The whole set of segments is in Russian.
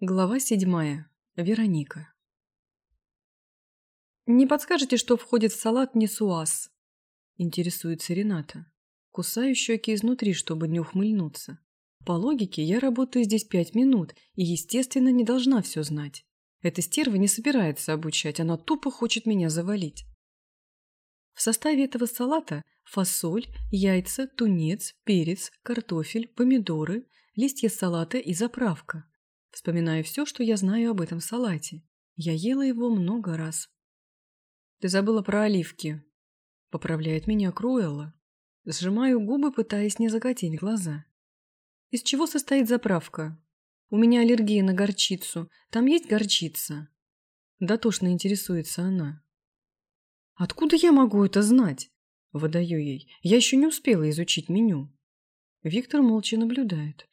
Глава седьмая. Вероника. «Не подскажете, что входит в салат несуаз?» Интересуется Рената. Кусаю щеки изнутри, чтобы не ухмыльнуться. По логике, я работаю здесь пять минут и, естественно, не должна все знать. Эта стерва не собирается обучать, она тупо хочет меня завалить. В составе этого салата фасоль, яйца, тунец, перец, картофель, помидоры, листья салата и заправка. Вспоминаю все, что я знаю об этом салате. Я ела его много раз. «Ты забыла про оливки», — поправляет меня Круэлла. Сжимаю губы, пытаясь не закатить глаза. «Из чего состоит заправка? У меня аллергия на горчицу. Там есть горчица?» Дотошно интересуется она. «Откуда я могу это знать?» — выдаю ей. «Я еще не успела изучить меню». Виктор молча наблюдает.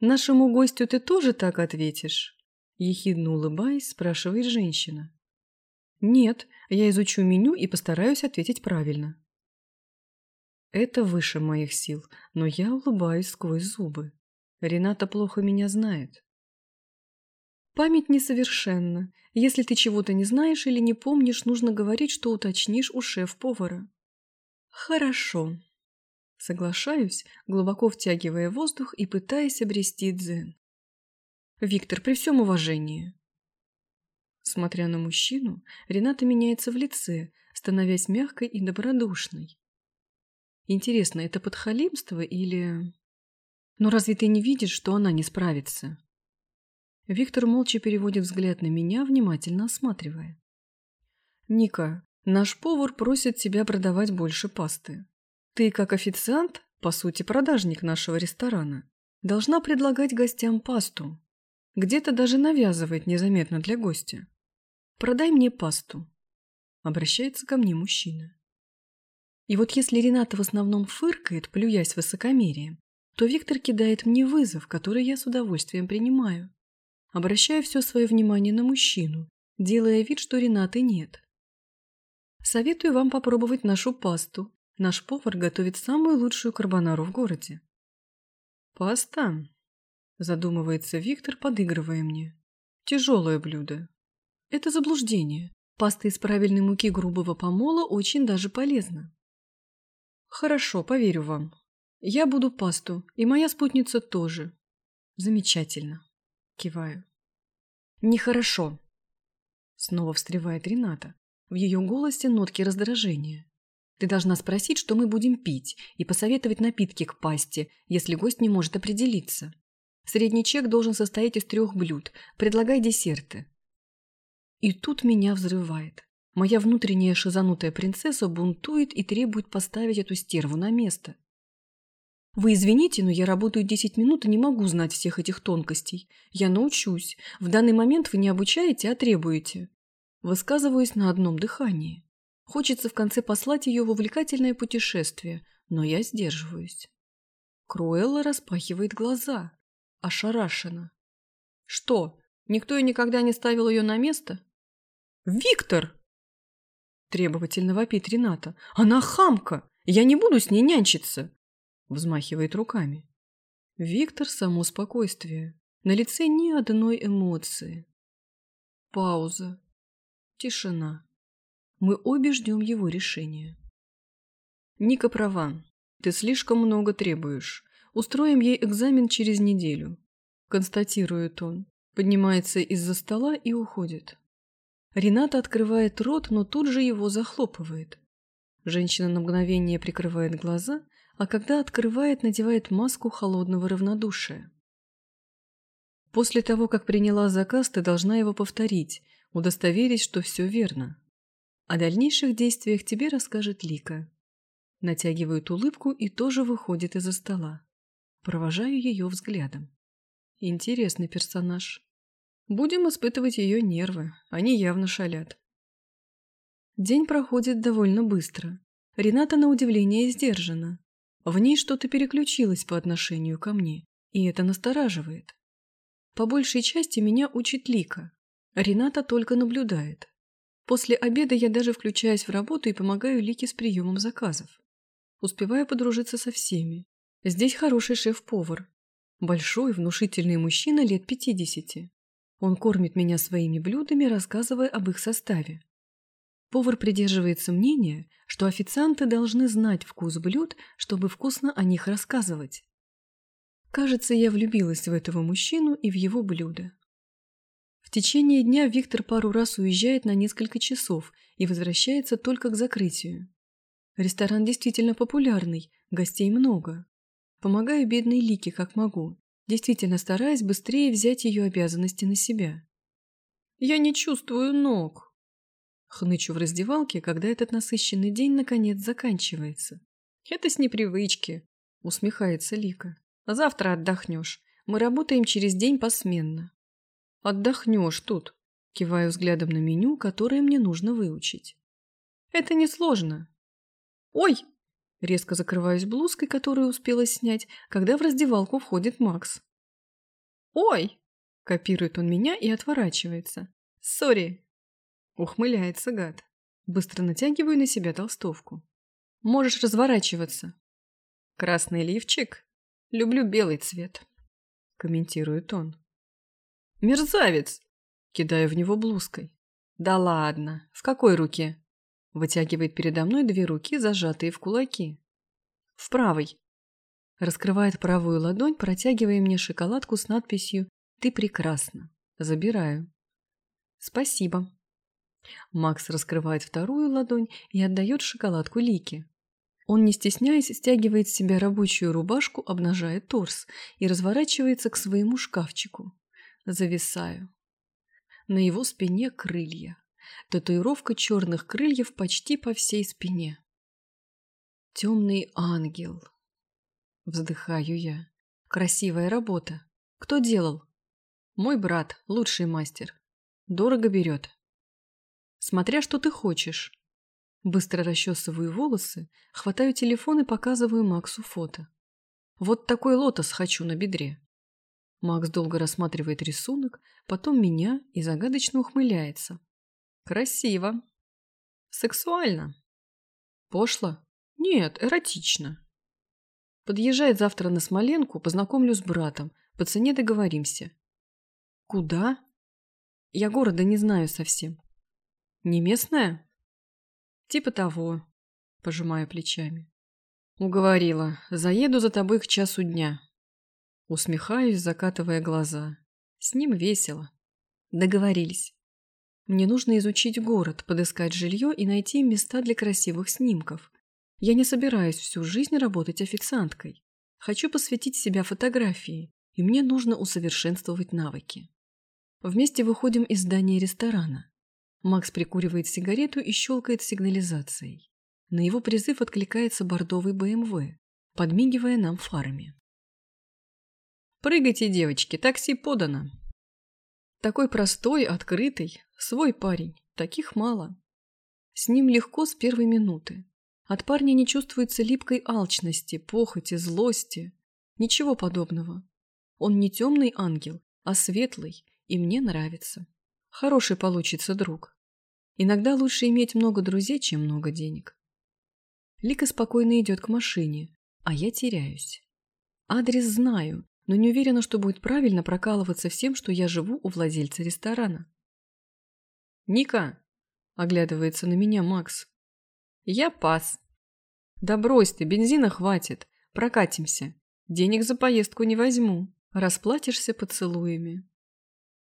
«Нашему гостю ты тоже так ответишь?» Ехидно улыбаясь, спрашивает женщина. «Нет, я изучу меню и постараюсь ответить правильно». Это выше моих сил, но я улыбаюсь сквозь зубы. Рената плохо меня знает. Память несовершенна. Если ты чего-то не знаешь или не помнишь, нужно говорить, что уточнишь у шеф-повара. Хорошо. Соглашаюсь, глубоко втягивая воздух и пытаясь обрести дзен. Виктор, при всем уважении. Смотря на мужчину, Рената меняется в лице, становясь мягкой и добродушной. Интересно, это подхалимство или... Но разве ты не видишь, что она не справится? Виктор молча переводит взгляд на меня, внимательно осматривая. «Ника, наш повар просит тебя продавать больше пасты. Ты, как официант, по сути, продажник нашего ресторана, должна предлагать гостям пасту. Где-то даже навязывать незаметно для гостя. Продай мне пасту. Обращается ко мне мужчина. И вот если Рената в основном фыркает, плюясь высокомерием, то Виктор кидает мне вызов, который я с удовольствием принимаю. Обращаю все свое внимание на мужчину, делая вид, что Ренаты нет. Советую вам попробовать нашу пасту. Наш повар готовит самую лучшую карбонару в городе. Паста? Задумывается Виктор, подыгрывая мне. Тяжелое блюдо. Это заблуждение. Паста из правильной муки грубого помола очень даже полезна. Хорошо, поверю вам. Я буду пасту, и моя спутница тоже. Замечательно. Киваю. Нехорошо. Снова встревает Рената. В ее голосе нотки раздражения. Ты должна спросить, что мы будем пить, и посоветовать напитки к пасте, если гость не может определиться. Средний чек должен состоять из трех блюд. Предлагай десерты. И тут меня взрывает. Моя внутренняя шизанутая принцесса бунтует и требует поставить эту стерву на место. Вы извините, но я работаю 10 минут и не могу знать всех этих тонкостей. Я научусь. В данный момент вы не обучаете, а требуете. Высказываюсь на одном дыхании. Хочется в конце послать ее в увлекательное путешествие, но я сдерживаюсь. Круэлла распахивает глаза. Ошарашена. Что, никто и никогда не ставил ее на место? «Виктор!» Требовательно вопит Рената. «Она хамка! Я не буду с ней нянчиться!» Взмахивает руками. Виктор – само спокойствие. На лице ни одной эмоции. Пауза. Тишина. Мы обе ждем его решения. Ника права. Ты слишком много требуешь. Устроим ей экзамен через неделю. Констатирует он. Поднимается из-за стола и уходит. Рената открывает рот, но тут же его захлопывает. Женщина на мгновение прикрывает глаза, а когда открывает, надевает маску холодного равнодушия. После того, как приняла заказ, ты должна его повторить, удостоверить, что все верно. О дальнейших действиях тебе расскажет Лика. Натягивает улыбку и тоже выходит из-за стола. Провожаю ее взглядом. Интересный персонаж. Будем испытывать ее нервы, они явно шалят. День проходит довольно быстро. Рената на удивление сдержана. В ней что-то переключилось по отношению ко мне, и это настораживает. По большей части меня учит Лика. Рената только наблюдает. После обеда я даже включаюсь в работу и помогаю Лике с приемом заказов. Успеваю подружиться со всеми. Здесь хороший шеф-повар. Большой, внушительный мужчина лет пятидесяти. Он кормит меня своими блюдами, рассказывая об их составе. Повар придерживается мнения, что официанты должны знать вкус блюд, чтобы вкусно о них рассказывать. Кажется, я влюбилась в этого мужчину и в его блюда. В течение дня Виктор пару раз уезжает на несколько часов и возвращается только к закрытию. Ресторан действительно популярный, гостей много. Помогаю бедной Лике, как могу, действительно стараясь быстрее взять ее обязанности на себя. «Я не чувствую ног», — хнычу в раздевалке, когда этот насыщенный день наконец заканчивается. «Это с непривычки», — усмехается Лика. «Завтра отдохнешь. Мы работаем через день посменно». «Отдохнешь тут», — киваю взглядом на меню, которое мне нужно выучить. «Это несложно». «Ой!» — резко закрываюсь блузкой, которую успела снять, когда в раздевалку входит Макс. «Ой!» — копирует он меня и отворачивается. «Сори!» — ухмыляется гад. Быстро натягиваю на себя толстовку. «Можешь разворачиваться». «Красный лифчик? Люблю белый цвет», — комментирует он. «Мерзавец!» — кидаю в него блузкой. «Да ладно! В какой руке?» Вытягивает передо мной две руки, зажатые в кулаки. «В правой!» Раскрывает правую ладонь, протягивая мне шоколадку с надписью «Ты прекрасна». Забираю. «Спасибо». Макс раскрывает вторую ладонь и отдает шоколадку Лике. Он, не стесняясь, стягивает с себя рабочую рубашку, обнажая торс и разворачивается к своему шкафчику зависаю. На его спине крылья. Татуировка черных крыльев почти по всей спине. Темный ангел. Вздыхаю я. Красивая работа. Кто делал? Мой брат, лучший мастер. Дорого берет. Смотря что ты хочешь. Быстро расчесываю волосы, хватаю телефон и показываю Максу фото. Вот такой лотос хочу на бедре. Макс долго рассматривает рисунок, потом меня и загадочно ухмыляется. Красиво. Сексуально. Пошло? Нет, эротично. Подъезжает завтра на Смоленку, познакомлю с братом. По цене договоримся. Куда? Я города не знаю совсем. Не местная? Типа того. Пожимаю плечами. Уговорила. Заеду за тобой к часу дня. Усмехаюсь, закатывая глаза. С ним весело. Договорились. Мне нужно изучить город, подыскать жилье и найти места для красивых снимков. Я не собираюсь всю жизнь работать официанткой. Хочу посвятить себя фотографии, и мне нужно усовершенствовать навыки. Вместе выходим из здания ресторана. Макс прикуривает сигарету и щелкает сигнализацией. На его призыв откликается бордовый БМВ, подмигивая нам фарами. Прыгайте, девочки, такси подано. Такой простой, открытый, свой парень. Таких мало. С ним легко с первой минуты. От парня не чувствуется липкой алчности, похоти, злости. Ничего подобного. Он не темный ангел, а светлый, и мне нравится. Хороший получится друг. Иногда лучше иметь много друзей, чем много денег. Лика спокойно идет к машине, а я теряюсь. Адрес знаю, но не уверена, что будет правильно прокалываться всем, что я живу у владельца ресторана. «Ника!» – оглядывается на меня Макс. «Я пас». «Да брось ты, бензина хватит. Прокатимся. Денег за поездку не возьму. Расплатишься поцелуями».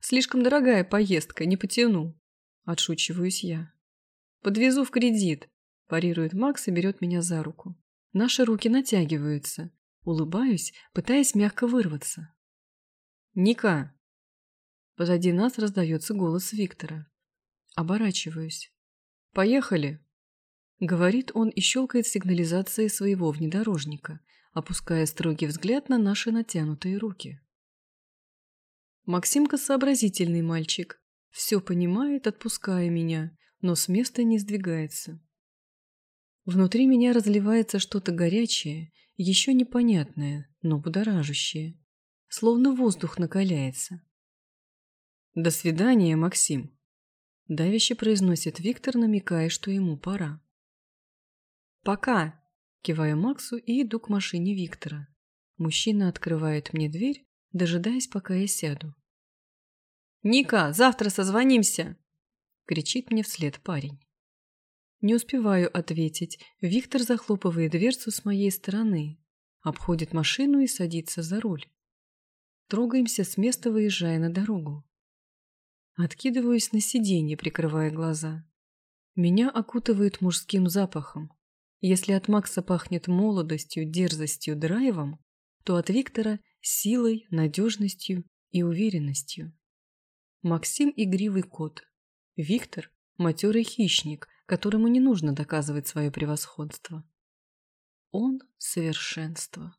«Слишком дорогая поездка, не потяну», – отшучиваюсь я. «Подвезу в кредит», – парирует Макс и берет меня за руку. Наши руки натягиваются. Улыбаюсь, пытаясь мягко вырваться. «Ника!» Позади нас раздается голос Виктора. Оборачиваюсь. «Поехали!» Говорит он и щелкает сигнализацией своего внедорожника, опуская строгий взгляд на наши натянутые руки. Максимка сообразительный мальчик. Все понимает, отпуская меня, но с места не сдвигается. Внутри меня разливается что-то горячее, еще непонятное, но будоражащее. Словно воздух накаляется. «До свидания, Максим», — давяще произносит Виктор, намекая, что ему пора. «Пока», — киваю Максу и иду к машине Виктора. Мужчина открывает мне дверь, дожидаясь, пока я сяду. «Ника, завтра созвонимся!» — кричит мне вслед парень. Не успеваю ответить. Виктор захлопывает дверцу с моей стороны, обходит машину и садится за руль. Трогаемся с места, выезжая на дорогу. Откидываюсь на сиденье, прикрывая глаза. Меня окутывает мужским запахом. Если от Макса пахнет молодостью, дерзостью, драйвом, то от Виктора – силой, надежностью и уверенностью. Максим – игривый кот. Виктор – матерый хищник, которому не нужно доказывать свое превосходство. Он – совершенство.